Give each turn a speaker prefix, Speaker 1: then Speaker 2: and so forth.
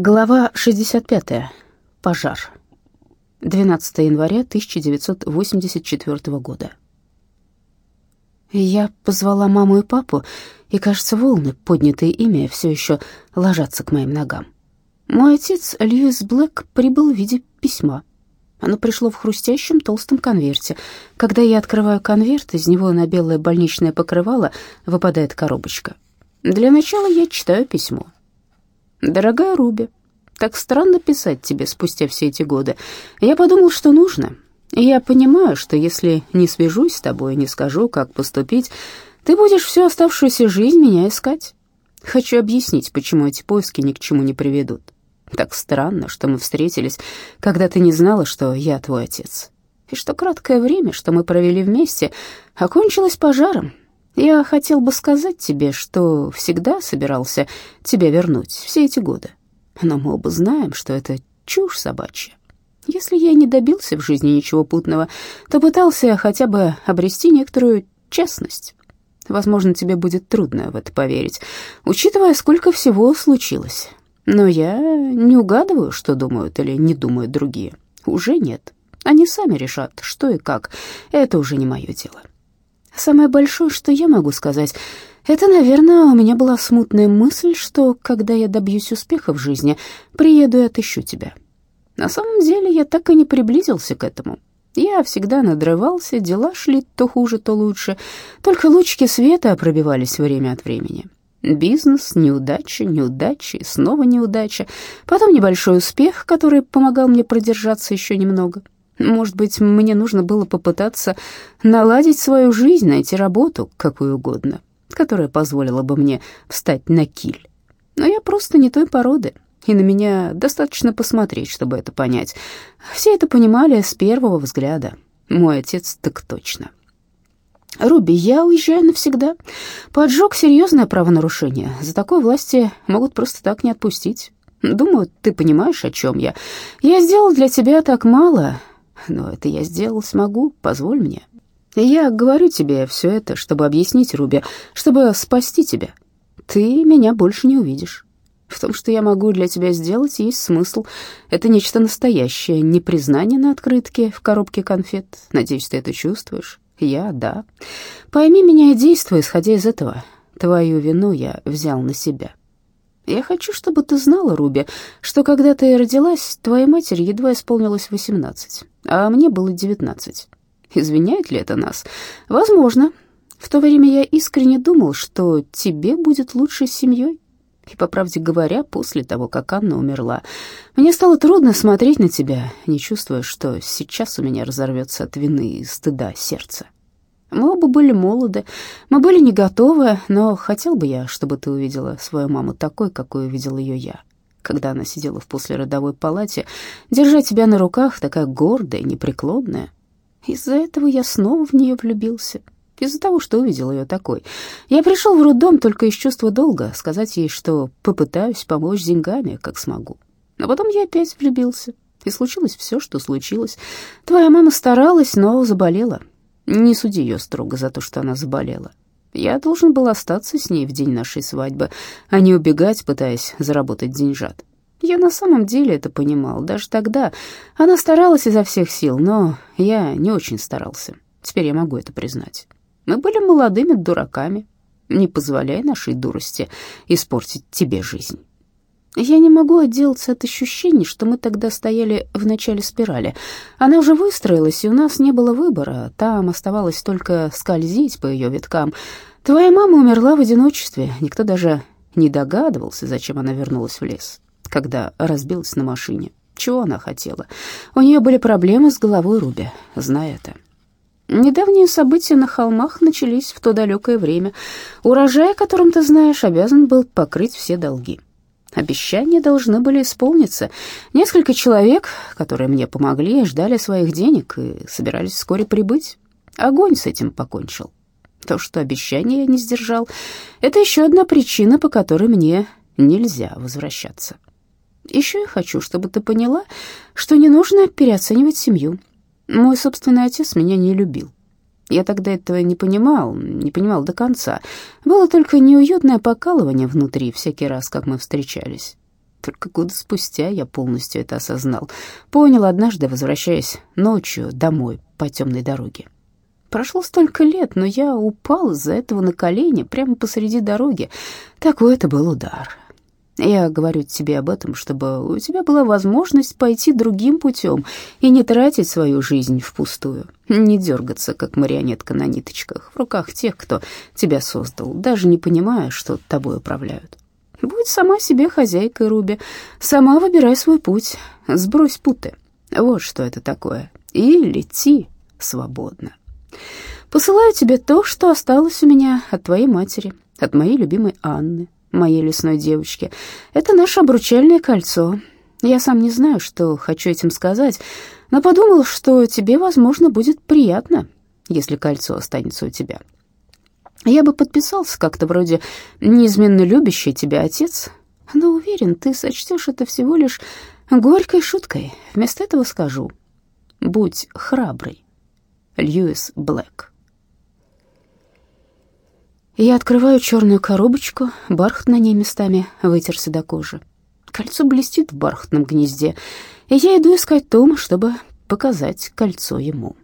Speaker 1: Глава 65. Пожар. 12 января 1984 года. Я позвала маму и папу, и, кажется, волны, поднятые ими, все еще ложатся к моим ногам. Мой отец, Льюис Блэк, прибыл в виде письма. Оно пришло в хрустящем толстом конверте. Когда я открываю конверт, из него на белое больничное покрывало выпадает коробочка. Для начала я читаю письмо. «Дорогая Руби, так странно писать тебе спустя все эти годы. Я подумал, что нужно. Я понимаю, что если не свяжусь с тобой, не скажу, как поступить, ты будешь всю оставшуюся жизнь меня искать. Хочу объяснить, почему эти поиски ни к чему не приведут. Так странно, что мы встретились, когда ты не знала, что я твой отец. И что краткое время, что мы провели вместе, окончилось пожаром, я хотел бы сказать тебе, что всегда собирался тебя вернуть все эти годы. Но мы оба знаем, что это чушь собачья. Если я не добился в жизни ничего путного, то пытался хотя бы обрести некоторую честность. Возможно, тебе будет трудно в это поверить, учитывая, сколько всего случилось. Но я не угадываю, что думают или не думают другие. Уже нет. Они сами решат, что и как. Это уже не мое дело. Самое большое, что я могу сказать, это, наверное, у меня была смутная мысль, что когда я добьюсь успеха в жизни, приеду и отыщу тебя. На самом деле я так и не приблизился к этому. Я всегда надрывался, дела шли то хуже, то лучше. Только лучики света пробивались время от времени. Бизнес, неудача, неудача и снова неудача. Потом небольшой успех, который помогал мне продержаться еще немного. Может быть, мне нужно было попытаться наладить свою жизнь, найти работу, какую угодно, которая позволила бы мне встать на киль. Но я просто не той породы, и на меня достаточно посмотреть, чтобы это понять. Все это понимали с первого взгляда. Мой отец так точно. «Руби, я уезжаю навсегда. Поджог — серьезное правонарушение. За такое власти могут просто так не отпустить. Думаю, ты понимаешь, о чем я. Я сделал для тебя так мало, но это я сделал, смогу, позволь мне. Я говорю тебе все это, чтобы объяснить Руби, чтобы спасти тебя. Ты меня больше не увидишь. В том, что я могу для тебя сделать, есть смысл. Это нечто настоящее, не признание на открытке в коробке конфет. Надеюсь, ты это чувствуешь. Я — да. Пойми меня и действуй, исходя из этого. Твою вину я взял на себя. Я хочу, чтобы ты знала, Руби, что когда ты родилась, твоей матери едва исполнилось восемнадцать а мне было девятнадцать. Извиняет ли это нас? Возможно. В то время я искренне думал, что тебе будет лучше с семьей. И, по правде говоря, после того, как Анна умерла, мне стало трудно смотреть на тебя, не чувствуя, что сейчас у меня разорвется от вины и стыда сердце. Мы оба были молоды, мы были не готовы, но хотел бы я, чтобы ты увидела свою маму такой, какой увидел ее я когда она сидела в послеродовой палате, держа тебя на руках, такая гордая, непреклонная. Из-за этого я снова в нее влюбился, из-за того, что увидел ее такой. Я пришел в роддом только из чувства долга, сказать ей, что попытаюсь помочь деньгами, как смогу. Но потом я опять влюбился, и случилось все, что случилось. Твоя мама старалась, но заболела. Не суди ее строго за то, что она заболела. Я должен был остаться с ней в день нашей свадьбы, а не убегать, пытаясь заработать деньжат. Я на самом деле это понимал, даже тогда. Она старалась изо всех сил, но я не очень старался. Теперь я могу это признать. Мы были молодыми дураками. Не позволяй нашей дурости испортить тебе жизнь. Я не могу отделаться от ощущения, что мы тогда стояли в начале спирали. Она уже выстроилась, и у нас не было выбора. Там оставалось только скользить по ее виткам. Твоя мама умерла в одиночестве. Никто даже не догадывался, зачем она вернулась в лес, когда разбилась на машине. Чего она хотела? У нее были проблемы с головой Руби, знай это. Недавние события на холмах начались в то далекое время. Урожай, которым ты знаешь, обязан был покрыть все долги. Обещания должны были исполниться. Несколько человек, которые мне помогли, ждали своих денег и собирались вскоре прибыть. Огонь с этим покончил. То, что обещание я не сдержал, это еще одна причина, по которой мне нельзя возвращаться. Еще я хочу, чтобы ты поняла, что не нужно переоценивать семью. Мой собственный отец меня не любил. Я тогда этого не понимал, не понимал до конца. Было только неуютное покалывание внутри всякий раз, как мы встречались. Только годы спустя я полностью это осознал. Понял однажды, возвращаясь ночью домой по темной дороге. Прошло столько лет, но я упал из-за этого на колени прямо посреди дороги. Такой это был удар. Я говорю тебе об этом, чтобы у тебя была возможность пойти другим путем и не тратить свою жизнь впустую, не дергаться, как марионетка на ниточках, в руках тех, кто тебя создал, даже не понимая, что тобой управляют. Будь сама себе хозяйкой, Руби, сама выбирай свой путь, сбрось путы. Вот что это такое. И лети свободно. Посылаю тебе то, что осталось у меня от твоей матери, от моей любимой Анны, моей лесной девочки. Это наше обручальное кольцо. Я сам не знаю, что хочу этим сказать, но подумал, что тебе, возможно, будет приятно, если кольцо останется у тебя. Я бы подписался как-то вроде «неизменно любящий тебя отец», но уверен, ты сочтешь это всего лишь горькой шуткой. Вместо этого скажу «будь храбрый». Льюис Блэк. Я открываю черную коробочку, бархат на ней местами вытерся до кожи. Кольцо блестит в бархатном гнезде, и я иду искать Тома, чтобы показать кольцо ему.